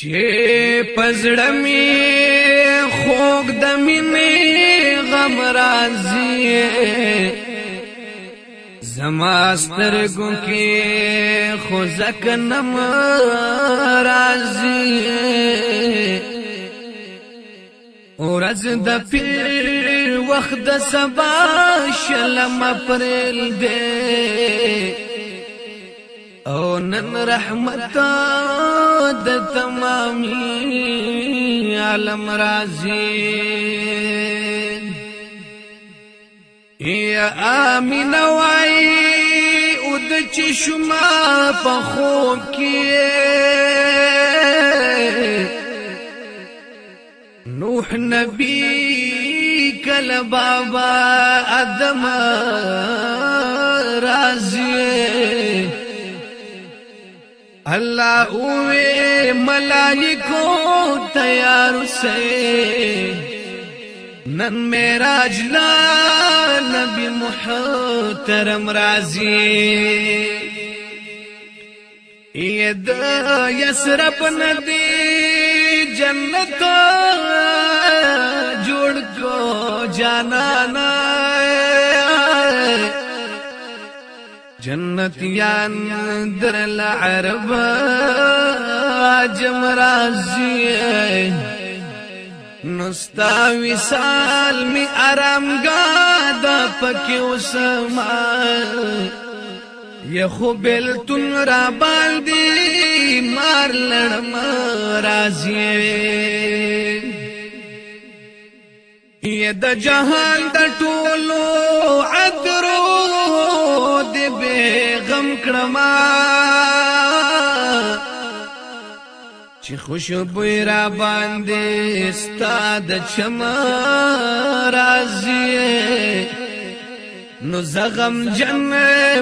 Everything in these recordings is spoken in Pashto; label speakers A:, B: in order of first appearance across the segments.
A: چې پزړه می خوګ د مینې غم راځي زماستر ګو کې خو زک نم راځي اورز د پیر وخت د سبا شلم اپریل دی او نن رحمت د تمامي عالم رازي يا امين واي او د چشمه په خو کې نوح نبي کل بابا ادم رازي الله او ملائکو تیار سے نن میراج لا نبی محترم رازی ید یسرب ندی جنت جوړ کو جانانا جنتیان در العرب آجم رازی نستا وصال می آرامگا دا پکی اسما یخو بلتن را باندی مار لڑم رازی یہ د جهان د ټولو عدل کړما چې خوشبو را باندې استاد چما راضی نو زغم جن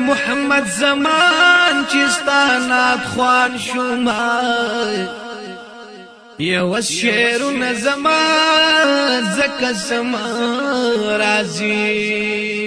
A: محمد زمان چستانات خوان شما یو شعر نظم زک سما راضی